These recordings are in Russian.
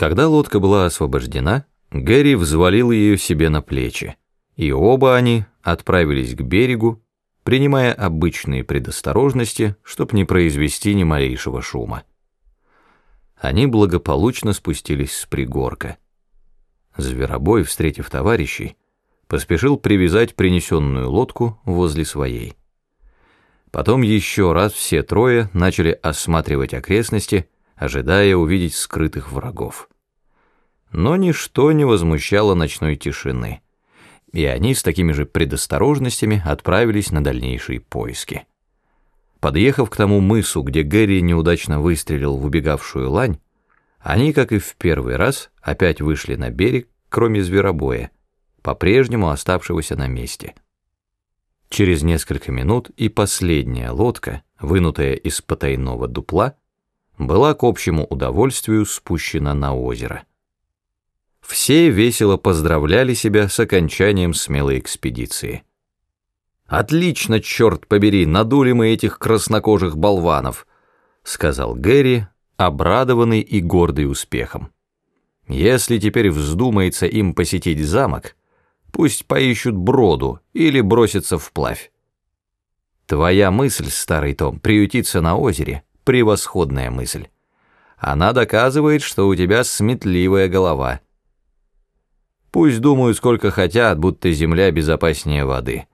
Когда лодка была освобождена, Гэри взвалил ее себе на плечи, и оба они отправились к берегу, принимая обычные предосторожности, чтобы не произвести ни малейшего шума. Они благополучно спустились с пригорка. Зверобой, встретив товарищей, поспешил привязать принесенную лодку возле своей. Потом еще раз все трое начали осматривать окрестности, ожидая увидеть скрытых врагов. Но ничто не возмущало ночной тишины, и они с такими же предосторожностями отправились на дальнейшие поиски. Подъехав к тому мысу, где Гэри неудачно выстрелил в убегавшую лань, они, как и в первый раз, опять вышли на берег, кроме зверобоя, по-прежнему оставшегося на месте. Через несколько минут и последняя лодка, вынутая из потайного дупла, была к общему удовольствию спущена на озеро. Все весело поздравляли себя с окончанием смелой экспедиции. «Отлично, черт побери, надули мы этих краснокожих болванов», — сказал Гэри, обрадованный и гордый успехом. «Если теперь вздумается им посетить замок, пусть поищут броду или бросятся вплавь. Твоя мысль, старый Том, приютиться на озере — превосходная мысль. Она доказывает, что у тебя сметливая голова. Пусть думают сколько хотят, будто земля безопаснее воды.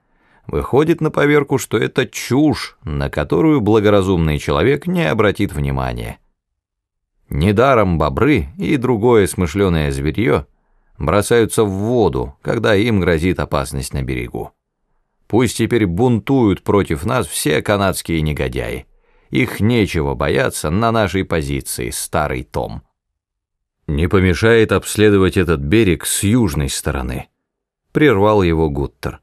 Выходит на поверку, что это чушь, на которую благоразумный человек не обратит внимания. Недаром бобры и другое смышленое зверье бросаются в воду, когда им грозит опасность на берегу. Пусть теперь бунтуют против нас все канадские негодяи. Их нечего бояться на нашей позиции, старый Том. Не помешает обследовать этот берег с южной стороны, прервал его Гуттер.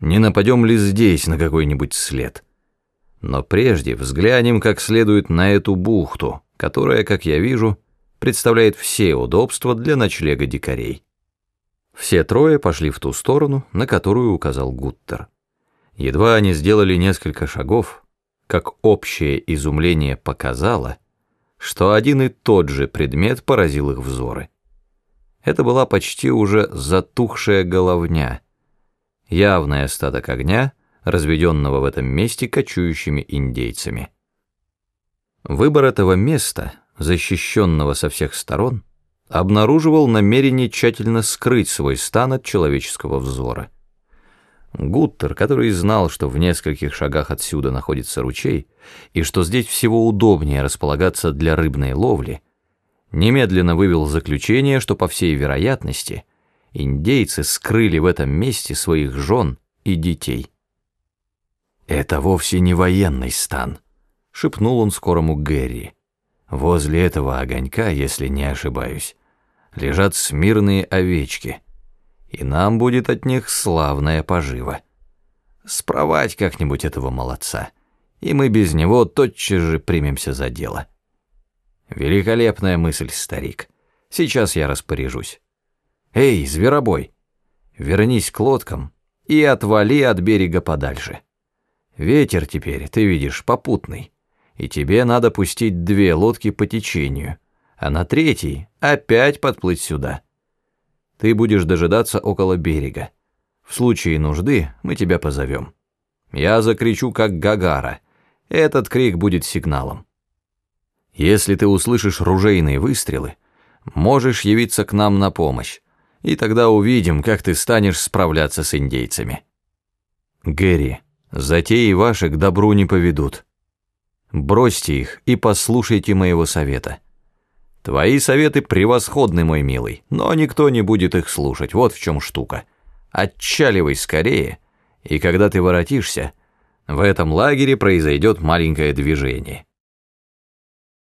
Не нападем ли здесь на какой-нибудь след? Но прежде взглянем как следует на эту бухту, которая, как я вижу, представляет все удобства для ночлега дикарей. Все трое пошли в ту сторону, на которую указал Гуттер. Едва они сделали несколько шагов, как общее изумление показало, что один и тот же предмет поразил их взоры. Это была почти уже затухшая головня, явный остаток огня, разведенного в этом месте кочующими индейцами. Выбор этого места, защищенного со всех сторон, обнаруживал намерение тщательно скрыть свой стан от человеческого взора. Гуттер, который знал, что в нескольких шагах отсюда находится ручей, и что здесь всего удобнее располагаться для рыбной ловли, немедленно вывел заключение, что, по всей вероятности, индейцы скрыли в этом месте своих жен и детей. «Это вовсе не военный стан», — шепнул он скорому Гэри. «Возле этого огонька, если не ошибаюсь, лежат смирные овечки» и нам будет от них славная пожива. Спровать как-нибудь этого молодца, и мы без него тотчас же примемся за дело. Великолепная мысль, старик. Сейчас я распоряжусь. Эй, зверобой, вернись к лодкам и отвали от берега подальше. Ветер теперь, ты видишь, попутный, и тебе надо пустить две лодки по течению, а на третьей опять подплыть сюда. Ты будешь дожидаться около берега. В случае нужды мы тебя позовем. Я закричу, как Гагара. Этот крик будет сигналом. Если ты услышишь ружейные выстрелы, можешь явиться к нам на помощь, и тогда увидим, как ты станешь справляться с индейцами. Гэри, затеи ваши к добру не поведут. Бросьте их и послушайте моего совета. Твои советы превосходны, мой милый, но никто не будет их слушать, вот в чем штука. Отчаливай скорее, и когда ты воротишься, в этом лагере произойдет маленькое движение.